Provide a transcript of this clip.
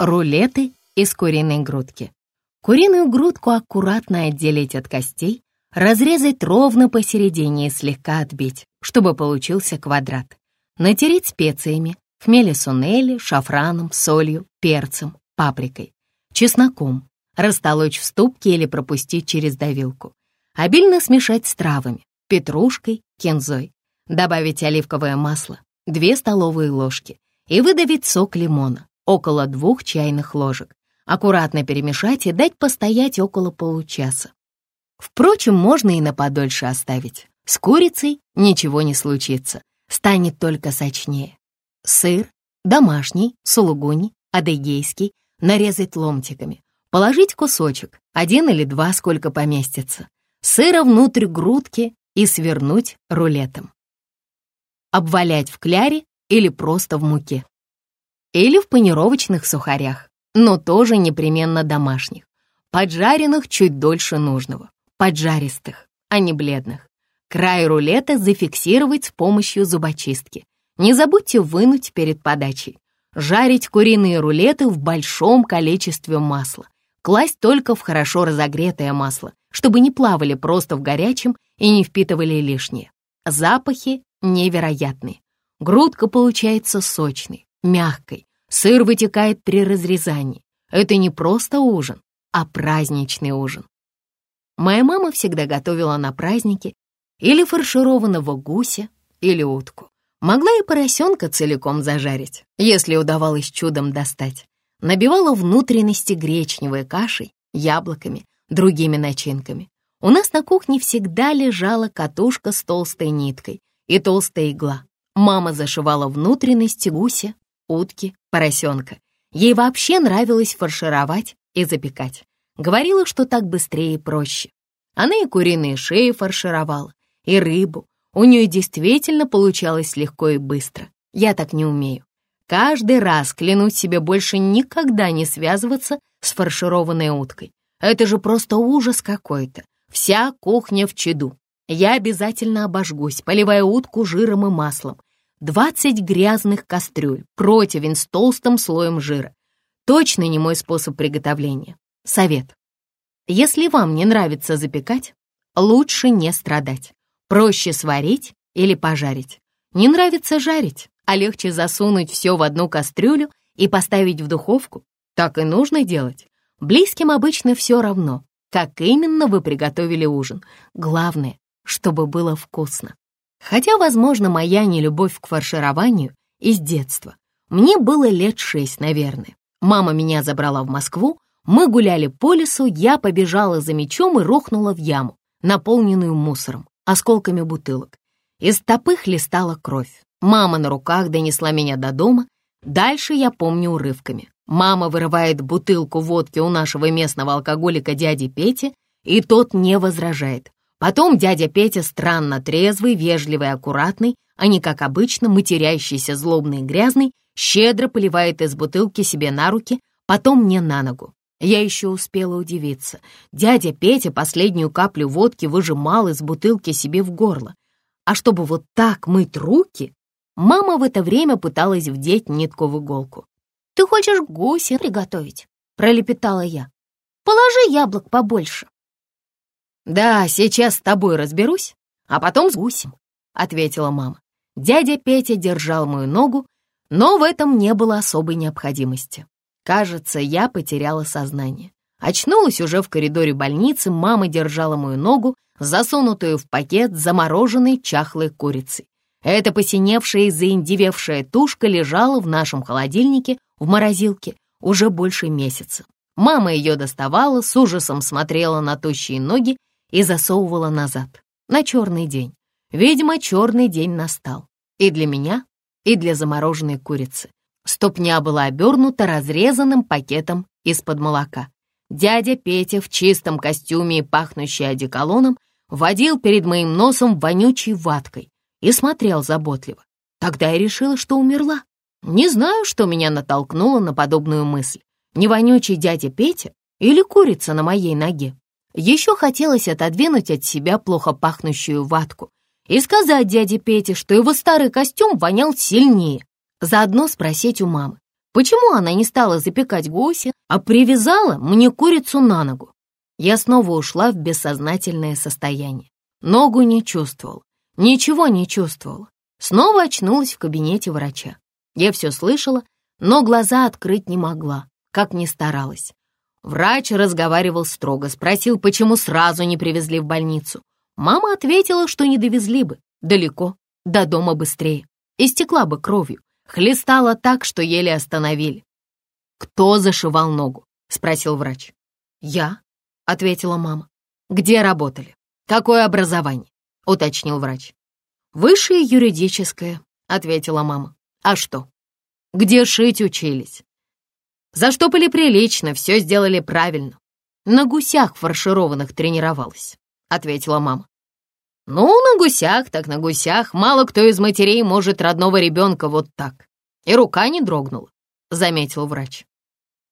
Рулеты из куриной грудки. Куриную грудку аккуратно отделить от костей, разрезать ровно посередине и слегка отбить, чтобы получился квадрат. Натереть специями, хмели сунели, шафраном, солью, перцем, паприкой, чесноком, растолочь в ступке или пропустить через давилку. Обильно смешать с травами, петрушкой, кинзой. Добавить оливковое масло, 2 столовые ложки и выдавить сок лимона около двух чайных ложек. Аккуратно перемешать и дать постоять около получаса. Впрочем, можно и на подольше оставить. С курицей ничего не случится, станет только сочнее. Сыр, домашний, сулугуни, адыгейский, нарезать ломтиками. Положить кусочек, один или два, сколько поместится. Сыра внутрь грудки и свернуть рулетом. Обвалять в кляре или просто в муке или в панировочных сухарях, но тоже непременно домашних, поджаренных чуть дольше нужного, поджаристых, а не бледных. Край рулета зафиксировать с помощью зубочистки. Не забудьте вынуть перед подачей. Жарить куриные рулеты в большом количестве масла. Класть только в хорошо разогретое масло, чтобы не плавали просто в горячем и не впитывали лишнее. Запахи невероятные. Грудка получается сочной, мягкой. Сыр вытекает при разрезании. Это не просто ужин, а праздничный ужин. Моя мама всегда готовила на праздники или фаршированного гуся, или утку. Могла и поросенка целиком зажарить, если удавалось чудом достать. Набивала внутренности гречневой кашей, яблоками, другими начинками. У нас на кухне всегда лежала катушка с толстой ниткой и толстая игла. Мама зашивала внутренности гуся утки, поросенка. Ей вообще нравилось фаршировать и запекать. Говорила, что так быстрее и проще. Она и куриные шеи фаршировала, и рыбу. У нее действительно получалось легко и быстро. Я так не умею. Каждый раз клянусь себе больше никогда не связываться с фаршированной уткой. Это же просто ужас какой-то. Вся кухня в чаду. Я обязательно обожгусь, поливая утку жиром и маслом, 20 грязных кастрюль, противень с толстым слоем жира. Точно не мой способ приготовления. Совет. Если вам не нравится запекать, лучше не страдать. Проще сварить или пожарить. Не нравится жарить, а легче засунуть все в одну кастрюлю и поставить в духовку. Так и нужно делать. Близким обычно все равно, как именно вы приготовили ужин. Главное, чтобы было вкусно. Хотя, возможно, моя нелюбовь к фаршированию из детства. Мне было лет шесть, наверное. Мама меня забрала в Москву, мы гуляли по лесу, я побежала за мечом и рухнула в яму, наполненную мусором, осколками бутылок. Из стопы хлестала кровь. Мама на руках донесла меня до дома. Дальше я помню урывками. Мама вырывает бутылку водки у нашего местного алкоголика дяди Пети, и тот не возражает. Потом дядя Петя странно трезвый, вежливый, аккуратный, а не, как обычно, матерящийся, злобный и грязный, щедро поливает из бутылки себе на руки, потом мне на ногу. Я еще успела удивиться. Дядя Петя последнюю каплю водки выжимал из бутылки себе в горло. А чтобы вот так мыть руки, мама в это время пыталась вдеть нитку в иголку. «Ты хочешь гуся приготовить?» — пролепетала я. «Положи яблок побольше». «Да, сейчас с тобой разберусь, а потом с гусем», — ответила мама. Дядя Петя держал мою ногу, но в этом не было особой необходимости. Кажется, я потеряла сознание. Очнулась уже в коридоре больницы, мама держала мою ногу, засунутую в пакет замороженной чахлой курицей. Эта посиневшая и заиндевевшая тушка лежала в нашем холодильнике в морозилке уже больше месяца. Мама ее доставала, с ужасом смотрела на тощие ноги и засовывала назад, на черный день. Видимо, черный день настал. И для меня, и для замороженной курицы. Ступня была обернута разрезанным пакетом из-под молока. Дядя Петя в чистом костюме и пахнущий одеколоном водил перед моим носом вонючей ваткой и смотрел заботливо. Тогда я решила, что умерла. Не знаю, что меня натолкнуло на подобную мысль. Не вонючий дядя Петя или курица на моей ноге. Еще хотелось отодвинуть от себя плохо пахнущую ватку и сказать дяде Пете, что его старый костюм вонял сильнее. Заодно спросить у мамы, Почему она не стала запекать гуся, а привязала мне курицу на ногу? Я снова ушла в бессознательное состояние. Ногу не чувствовал, ничего не чувствовала. Снова очнулась в кабинете врача. Я все слышала, но глаза открыть не могла, как ни старалась. Врач разговаривал строго, спросил, почему сразу не привезли в больницу. Мама ответила, что не довезли бы, далеко, до дома быстрее. Истекла бы кровью, хлестала так, что еле остановили. «Кто зашивал ногу?» — спросил врач. «Я», — ответила мама. «Где работали? Какое образование?» — уточнил врач. «Высшее юридическое», — ответила мама. «А что? Где шить учились?» «Заштопали прилично, все сделали правильно. На гусях фаршированных тренировалась», — ответила мама. «Ну, на гусях так на гусях. Мало кто из матерей может родного ребенка вот так. И рука не дрогнула», — заметил врач.